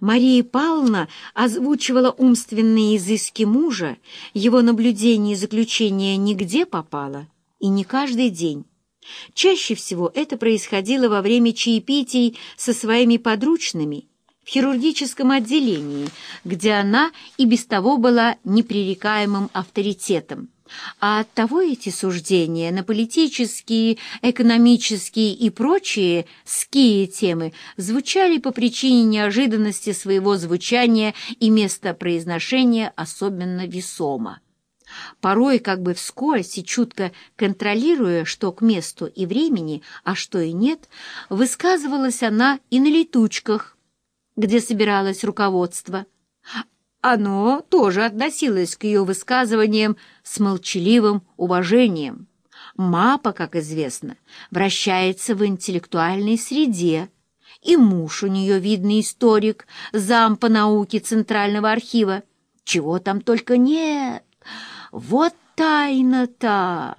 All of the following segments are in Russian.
Мария Павловна озвучивала умственные изыски мужа, его наблюдения и заключения нигде попало, и не каждый день. Чаще всего это происходило во время чаепитий со своими подручными в хирургическом отделении, где она и без того была непререкаемым авторитетом. А оттого эти суждения на политические, экономические и прочие ские темы звучали по причине неожиданности своего звучания и места произношения особенно весомо. Порой как бы вскользь и чутко контролируя, что к месту и времени, а что и нет, высказывалась она и на летучках, где собиралось руководство – оно тоже относилось к ее высказываниям с молчаливым уважением. Мапа, как известно, вращается в интеллектуальной среде, и муж у нее видный историк, зам по науке Центрального архива. Чего там только нет! Вот тайна-то!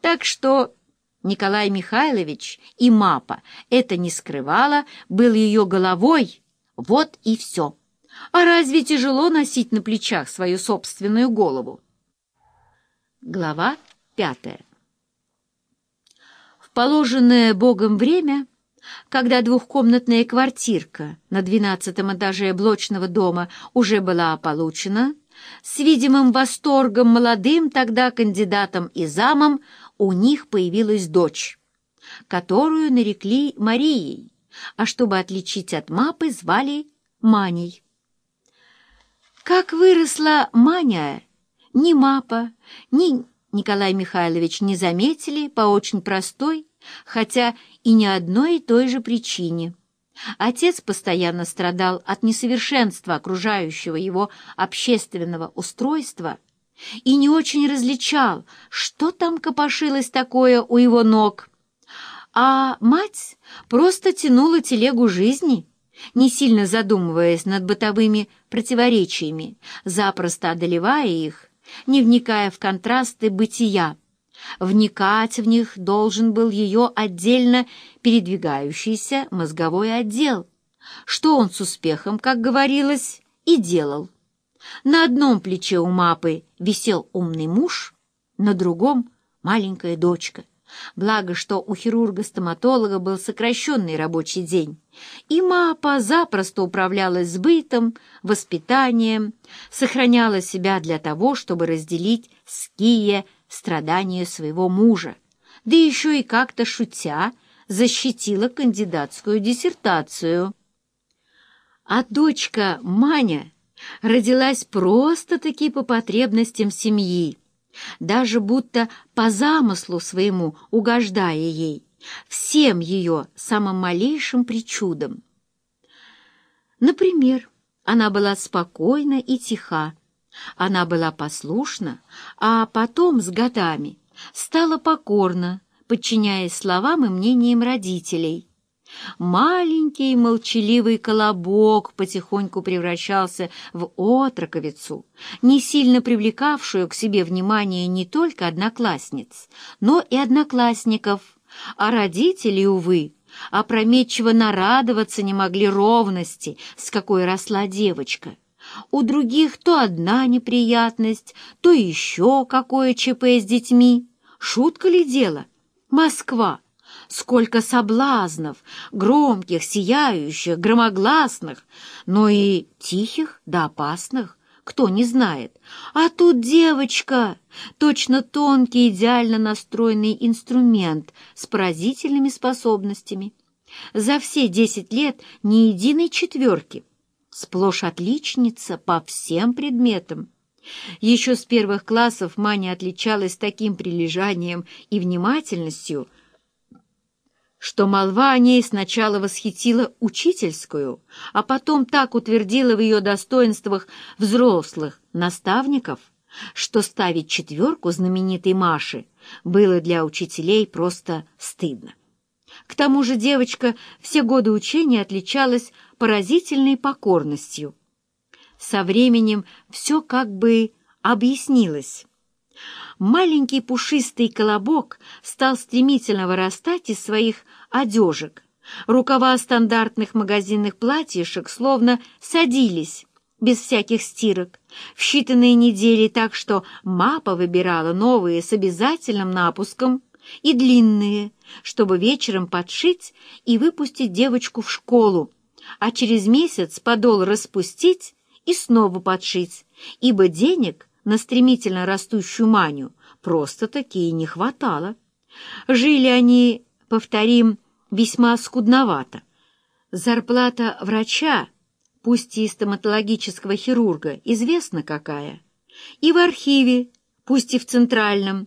Так что Николай Михайлович и Мапа это не скрывала, был ее головой, вот и все. А разве тяжело носить на плечах свою собственную голову? Глава пятая В положенное Богом время, когда двухкомнатная квартирка на двенадцатом этаже блочного дома уже была получена, с видимым восторгом молодым тогда кандидатом и замом у них появилась дочь, которую нарекли Марией, а чтобы отличить от мапы, звали Маней. Как выросла Маня, ни Мапа, ни Николай Михайлович не заметили по очень простой, хотя и не одной и той же причине. Отец постоянно страдал от несовершенства окружающего его общественного устройства и не очень различал, что там копошилось такое у его ног. А мать просто тянула телегу жизни, не сильно задумываясь над бытовыми противоречиями, запросто одолевая их, не вникая в контрасты бытия. Вникать в них должен был ее отдельно передвигающийся мозговой отдел, что он с успехом, как говорилось, и делал. На одном плече у мапы висел умный муж, на другом — маленькая дочка — Благо, что у хирурга-стоматолога был сокращенный рабочий день, и МАПа запросто управлялась с бытом, воспитанием, сохраняла себя для того, чтобы разделить с Кия страдания своего мужа, да еще и как-то шутя защитила кандидатскую диссертацию. А дочка Маня родилась просто-таки по потребностям семьи, даже будто по замыслу своему угождая ей, всем ее самым малейшим причудам. Например, она была спокойна и тиха, она была послушна, а потом с годами стала покорна, подчиняясь словам и мнениям родителей, Маленький молчаливый колобок потихоньку превращался в отроковицу, не сильно привлекавшую к себе внимание не только одноклассниц, но и одноклассников, а родители, увы, опрометчиво нарадоваться не могли ровности, с какой росла девочка. У других то одна неприятность, то еще какое ЧП с детьми. Шутка ли дело? Москва! Сколько соблазнов, громких, сияющих, громогласных, но и тихих да опасных, кто не знает. А тут девочка, точно тонкий, идеально настроенный инструмент с поразительными способностями. За все десять лет ни единой четверки. Сплошь отличница по всем предметам. Еще с первых классов Маня отличалась таким прилежанием и внимательностью, что молва о ней сначала восхитила учительскую, а потом так утвердила в ее достоинствах взрослых наставников, что ставить четверку знаменитой Маши было для учителей просто стыдно. К тому же девочка все годы учения отличалась поразительной покорностью. Со временем все как бы объяснилось. Маленький пушистый колобок стал стремительно вырастать из своих одежек, Рукава стандартных магазинных платьишек словно садились, без всяких стирок, в считанные недели так, что мапа выбирала новые с обязательным напуском и длинные, чтобы вечером подшить и выпустить девочку в школу, а через месяц подол распустить и снова подшить, ибо денег на стремительно растущую маню просто-таки не хватало. Жили они, повторим, весьма скудновато. Зарплата врача, пусть и стоматологического хирурга, известна какая. И в архиве, пусть и в центральном,